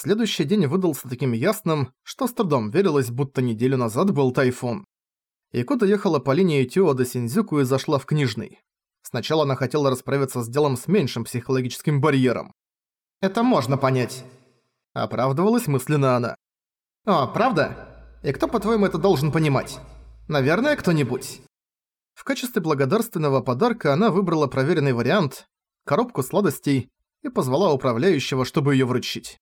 Следующий день выдался таким ясным, что с трудом верилось, будто неделю назад был тайфун. Икута ехала по линии Тюо до Синдзюку и зашла в книжный. Сначала она хотела расправиться с делом с меньшим психологическим барьером. «Это можно понять», — оправдывалась мысленно она. «О, правда? И кто, по-твоему, это должен понимать? Наверное, кто-нибудь». В качестве благодарственного подарка она выбрала проверенный вариант – коробку сладостей и позвала управляющего, чтобы её вручить.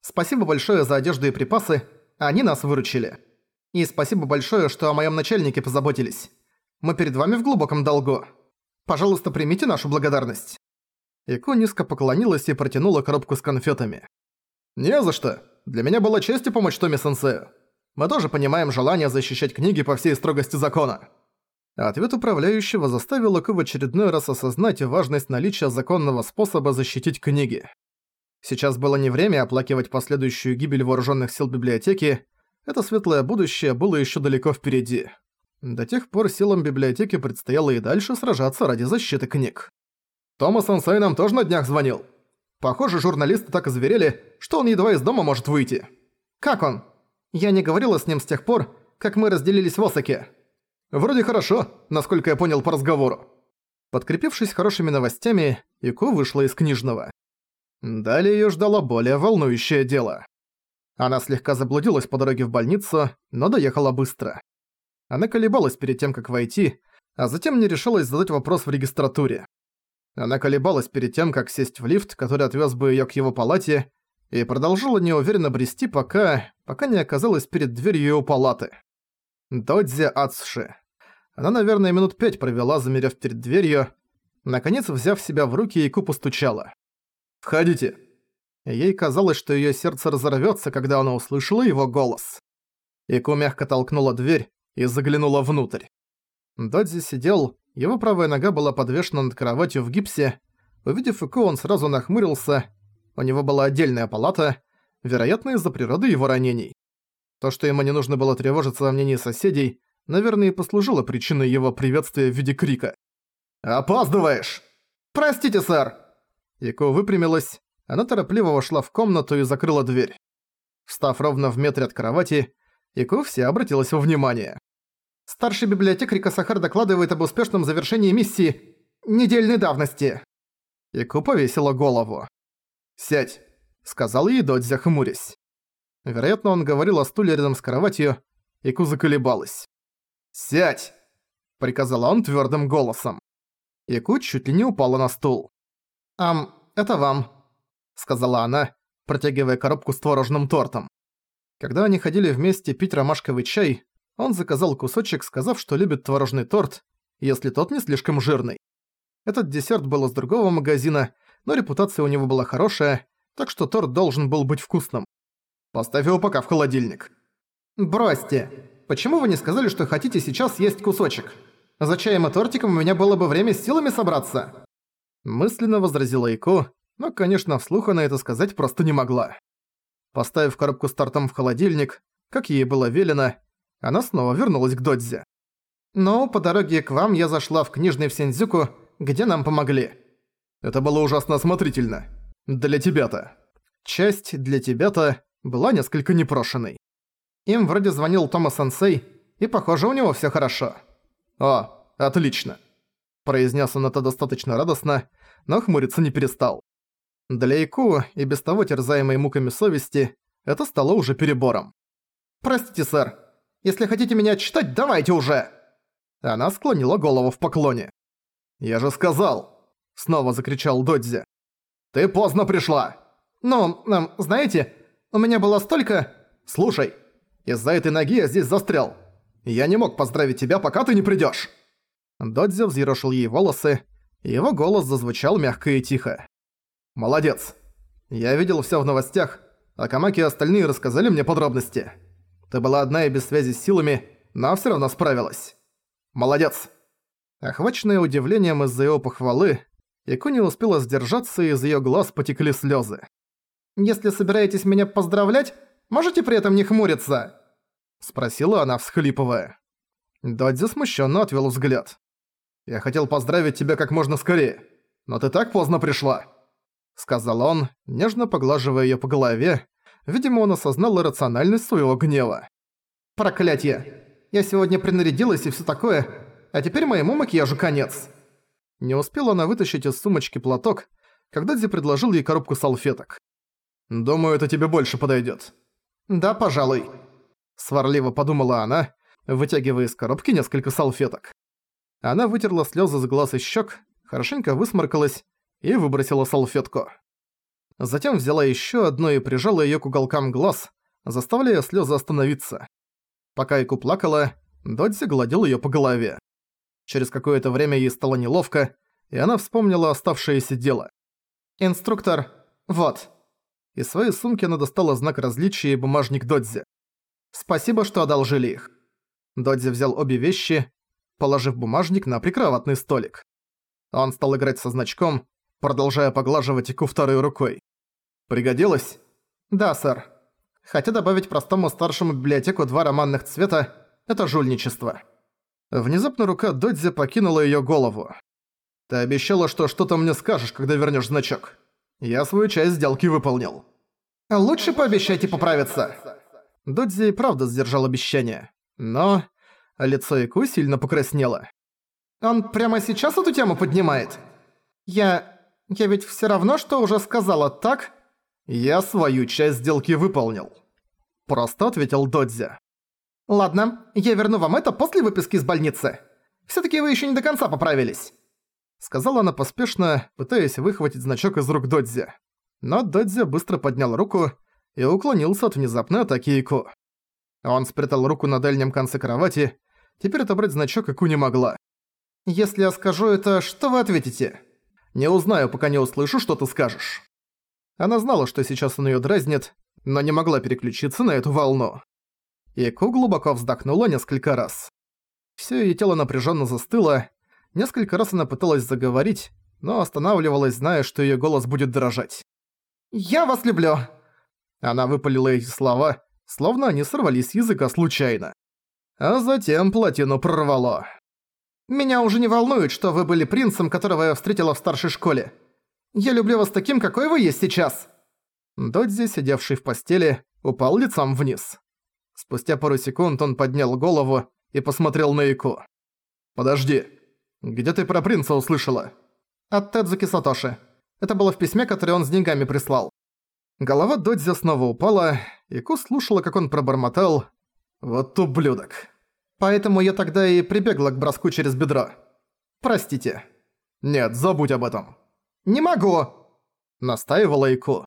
«Спасибо большое за одежду и припасы, они нас выручили. И спасибо большое, что о моем начальнике позаботились. Мы перед вами в глубоком долгу. Пожалуйста, примите нашу благодарность». Ико низко поклонилась и протянула коробку с конфетами. «Не за что. Для меня была честью помочь Томи-сенсею. Мы тоже понимаем желание защищать книги по всей строгости закона». Ответ управляющего заставил Ико в очередной раз осознать важность наличия законного способа защитить книги. Сейчас было не время оплакивать последующую гибель вооруженных сил библиотеки, это светлое будущее было еще далеко впереди. До тех пор силам библиотеки предстояло и дальше сражаться ради защиты книг. Томас Сансай нам тоже на днях звонил. Похоже, журналисты так озверели, что он едва из дома может выйти. Как он? Я не говорила с ним с тех пор, как мы разделились в Осаке. Вроде хорошо, насколько я понял по разговору. Подкрепившись хорошими новостями, Ику вышла из книжного. Далее её ждало более волнующее дело. Она слегка заблудилась по дороге в больницу, но доехала быстро. Она колебалась перед тем, как войти, а затем не решилась задать вопрос в регистратуре. Она колебалась перед тем, как сесть в лифт, который отвез бы её к его палате, и продолжила неуверенно брести, пока... пока не оказалась перед дверью его палаты. Додзи Ацши. Она, наверное, минут пять провела, замерев перед дверью. Наконец, взяв себя в руки, Ику постучала. «Входите!» Ей казалось, что её сердце разорвётся, когда она услышала его голос. Ику мягко толкнула дверь и заглянула внутрь. Додзи сидел, его правая нога была подвешена над кроватью в гипсе. Увидев Ику, он сразу нахмурился. У него была отдельная палата, вероятно, из-за природы его ранений. То, что ему не нужно было тревожиться о мнении соседей, наверное, и послужило причиной его приветствия в виде крика. «Опаздываешь!» «Простите, сэр!» Ико выпрямилась, она торопливо вошла в комнату и закрыла дверь. Встав ровно в метре от кровати, Ику вся обратилась во внимание. «Старший библиотекарь Касахар докладывает об успешном завершении миссии недельной давности». Ику повесила голову. «Сядь», — сказал ей Додзя, хмурясь. Вероятно, он говорил о стуле рядом с кроватью, Ику заколебалась. «Сядь!» — приказал он твёрдым голосом. Ику чуть ли не упала на стул. «Ам, это вам», сказала она, протягивая коробку с творожным тортом. Когда они ходили вместе пить ромашковый чай, он заказал кусочек, сказав, что любит творожный торт, если тот не слишком жирный. Этот десерт был из другого магазина, но репутация у него была хорошая, так что торт должен был быть вкусным. «Поставь его пока в холодильник». «Бросьте! Почему вы не сказали, что хотите сейчас есть кусочек? За чаем и тортиком у меня было бы время с силами собраться!» Мысленно возразила Ико, но, конечно, вслух она это сказать просто не могла. Поставив коробку с тортом в холодильник, как ей было велено, она снова вернулась к Додзе. «Но по дороге к вам я зашла в книжный в Синдзюку, где нам помогли». Это было ужасно осмотрительно. Для тебя-то. Часть для тебя-то была несколько непрошенной. Им вроде звонил Тома Сенсей, и похоже, у него всё хорошо. «О, отлично», – произнес он это достаточно радостно, но хмуриться не перестал. Для Ику, и без того терзаемой муками совести, это стало уже перебором. «Простите, сэр. Если хотите меня отчитать, давайте уже!» Она склонила голову в поклоне. «Я же сказал!» Снова закричал Додзи. «Ты поздно пришла!» «Ну, эм, знаете, у меня было столько...» «Слушай, из-за этой ноги я здесь застрял. Я не мог поздравить тебя, пока ты не придёшь!» Додзи взъерошил ей волосы, и его голос зазвучал мягко и тихо. «Молодец. Я видел всё в новостях, а Камаки и остальные рассказали мне подробности. Ты была одна и без связи с силами, но всё равно справилась. Молодец». Охваченная удивлением из-за его похвалы, Ику успела сдержаться, и из её глаз потекли слёзы. «Если собираетесь меня поздравлять, можете при этом не хмуриться?» Спросила она, всхлипывая. Додзи смущённо отвёл взгляд. «Я хотел поздравить тебя как можно скорее, но ты так поздно пришла» сказал он, нежно поглаживая её по голове, Видимо, он осознал рациональность своего гнева. «Проклятье! Я сегодня принарядилась и всё такое, а теперь моему макияжу конец!» Не успела она вытащить из сумочки платок, когда Дзи предложил ей коробку салфеток. «Думаю, это тебе больше подойдёт». «Да, пожалуй», — сварливо подумала она, вытягивая из коробки несколько салфеток. Она вытерла слёзы с глаз и щёк, хорошенько высморкалась и выбросила салфетку. Затем взяла ещё одну и прижала её к уголкам глаз, заставляя слёзы остановиться. Пока Ику плакала, Додзи гладил её по голове. Через какое-то время ей стало неловко, и она вспомнила оставшееся дело. «Инструктор, вот». Из своей сумки она достала знак различия и бумажник Додзи. «Спасибо, что одолжили их». Додзи взял обе вещи, положив бумажник на прикроватный столик. Он стал играть со значком, продолжая поглаживать Ику второй рукой. «Пригодилось?» «Да, сэр. Хотя добавить простому старшему библиотеку два романных цвета – это жульничество». Внезапно рука Додзи покинула её голову. «Ты обещала, что что-то мне скажешь, когда вернёшь значок. Я свою часть сделки выполнил». «Лучше пообещайте поправиться». Додзи и правда сдержал обещание. Но лицо Ику сильно покраснело. «Он прямо сейчас эту тему поднимает? Я... я ведь всё равно, что уже сказала, так?» «Я свою часть сделки выполнил», – просто ответил Додзи. «Ладно, я верну вам это после выписки из больницы. Всё-таки вы ещё не до конца поправились». Сказала она поспешно, пытаясь выхватить значок из рук Додзи. Но Додзи быстро поднял руку и уклонился от внезапной атаки Ику. Он спрятал руку на дальнем конце кровати, теперь отобрать значок Ику не могла. «Если я скажу это, что вы ответите?» «Не узнаю, пока не услышу, что ты скажешь». Она знала, что сейчас он её дразнит, но не могла переключиться на эту волну. Ику глубоко вздохнула несколько раз. Всё её тело напряжённо застыло, несколько раз она пыталась заговорить, но останавливалась, зная, что её голос будет дрожать. «Я вас люблю!» Она выпалила эти слова, словно они сорвались с языка случайно. А затем плотину прорвало. «Меня уже не волнует, что вы были принцем, которого я встретила в старшей школе. Я люблю вас таким, какой вы есть сейчас!» Додзи, сидевший в постели, упал лицом вниз. Спустя пару секунд он поднял голову и посмотрел на Ику. «Подожди, где ты про принца услышала?» «От Тедзуки Сатоши. Это было в письме, которое он с деньгами прислал». Голова Додзи снова упала, Ику слушала, как он пробормотал «Вот ублюдок». Поэтому я тогда и прибегла к броску через бедро. Простите. Нет, забудь об этом. Не могу! Настаивала Ику.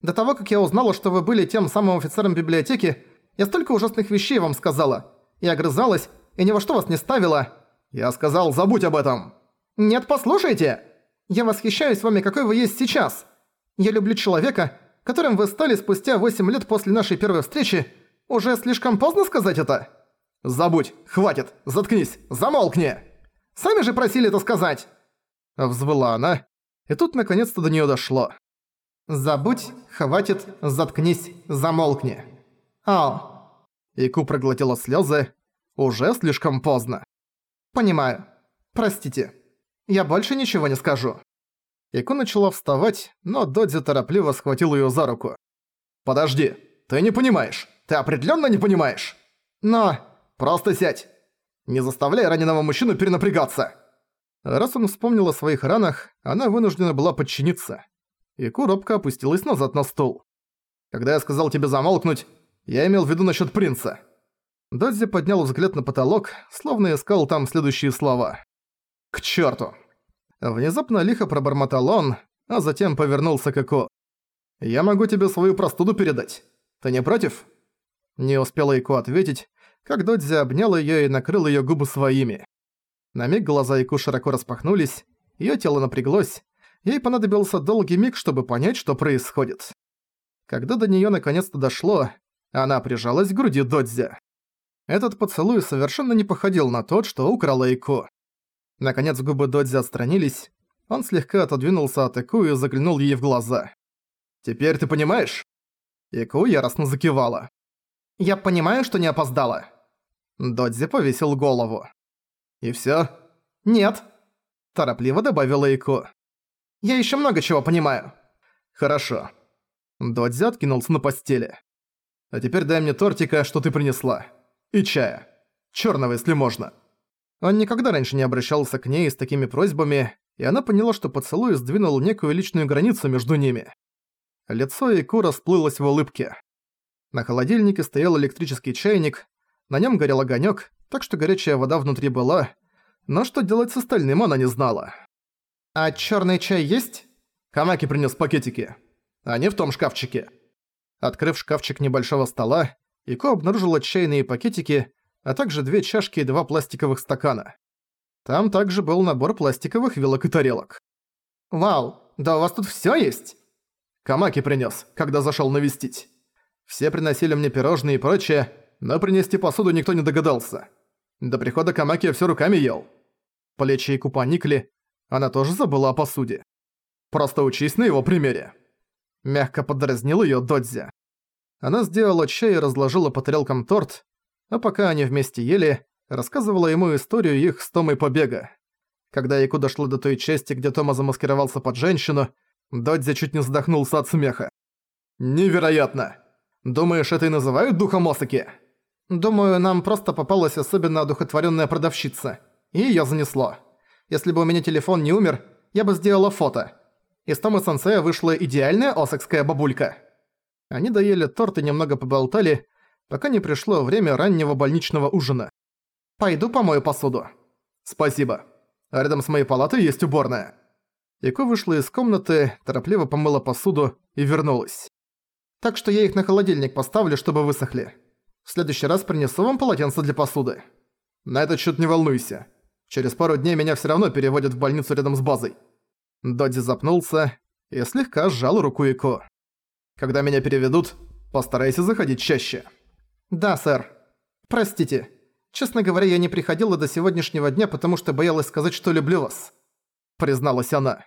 До того, как я узнала, что вы были тем самым офицером библиотеки, я столько ужасных вещей вам сказала. И огрызалась, и ни во что вас не ставила. Я сказал, забудь об этом. Нет, послушайте. Я восхищаюсь вами, какой вы есть сейчас. Я люблю человека, которым вы стали спустя 8 лет после нашей первой встречи. Уже слишком поздно сказать это? Забудь, хватит, заткнись, замолкни. Сами же просили это сказать. Взвыла она, и тут наконец-то до неё дошло. Забудь, хватит, заткнись, замолкни. «Ау». Ику проглотила слезы. Уже слишком поздно. «Понимаю. Простите. Я больше ничего не скажу». Ику начала вставать, но Додзи торопливо схватил её за руку. «Подожди, ты не понимаешь. Ты определённо не понимаешь. Но просто сядь. Не заставляй раненого мужчину перенапрягаться». Раз он вспомнил о своих ранах, она вынуждена была подчиниться. Ику робко опустилась назад на стул. «Когда я сказал тебе замолкнуть, я имел в виду насчет принца». Додзи поднял взгляд на потолок, словно искал там следующие слова. «К черту! Внезапно лихо пробормотал он, а затем повернулся к Ико. «Я могу тебе свою простуду передать. Ты не против?» Не успела Ико ответить, как Додзи обнял её и накрыл её губы своими. На миг глаза Ику широко распахнулись, её тело напряглось, ей понадобился долгий миг, чтобы понять, что происходит. Когда до неё наконец-то дошло, она прижалась к груди Додзи. Этот поцелуй совершенно не походил на тот, что украла Ико. Наконец губы Додзи отстранились, он слегка отодвинулся от Ику и заглянул ей в глаза. «Теперь ты понимаешь?» Ику яростно закивала. «Я понимаю, что не опоздала». Додзи повесил голову. «И всё?» «Нет», – торопливо добавила Ику. «Я ещё много чего понимаю». «Хорошо. Додзи откинулся на постели. «А теперь дай мне тортика, что ты принесла. И чая. Чёрного, если можно». Он никогда раньше не обращался к ней с такими просьбами, и она поняла, что поцелуй сдвинул некую личную границу между ними. Лицо Ику расплылось в улыбке. На холодильнике стоял электрический чайник, на нем горел огонек, так что горячая вода внутри была, но что делать с остальным она не знала. «А черный чай есть?» Камаки принес пакетики. Они в том шкафчике. Открыв шкафчик небольшого стола, Ико обнаружила чайные пакетики, а также две чашки и два пластиковых стакана. Там также был набор пластиковых вилок и тарелок. «Вау, да у вас тут всё есть?» Камаки принес, когда зашел навестить. Все приносили мне пирожные и прочее, но принести посуду никто не догадался. До прихода Камаки я всё руками ел. Плечи и купа никли, она тоже забыла о посуде. Просто учись на его примере. Мягко подразнил её Додзи. Она сделала чай и разложила по тарелкам торт, а пока они вместе ели, рассказывала ему историю их с Томой побега. Когда Яку дошло до той части, где Тома замаскировался под женщину, Додзи чуть не задохнулся от смеха. «Невероятно! Думаешь, это и называют духом Осаки?» «Думаю, нам просто попалась особенно одухотворенная продавщица, и её занесло. Если бы у меня телефон не умер, я бы сделала фото. Из Тома Сансея вышла идеальная осакская бабулька». Они доели торт и немного поболтали, пока не пришло время раннего больничного ужина. «Пойду помою посуду». «Спасибо. А рядом с моей палатой есть уборная». Ико вышла из комнаты, торопливо помыла посуду и вернулась. «Так что я их на холодильник поставлю, чтобы высохли. В следующий раз принесу вам полотенце для посуды. На этот счет не волнуйся. Через пару дней меня все равно переводят в больницу рядом с базой». Додзи запнулся и слегка сжал руку Ико. «Когда меня переведут, постарайся заходить чаще». «Да, сэр. Простите. Честно говоря, я не приходила до сегодняшнего дня, потому что боялась сказать, что люблю вас», — призналась она.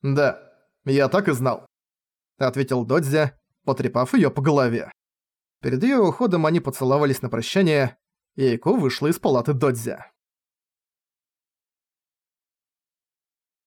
«Да, я так и знал», — ответил Додзи, потрепав её по голове. Перед её уходом они поцеловались на прощание, и Эйко вышла из палаты Додзи.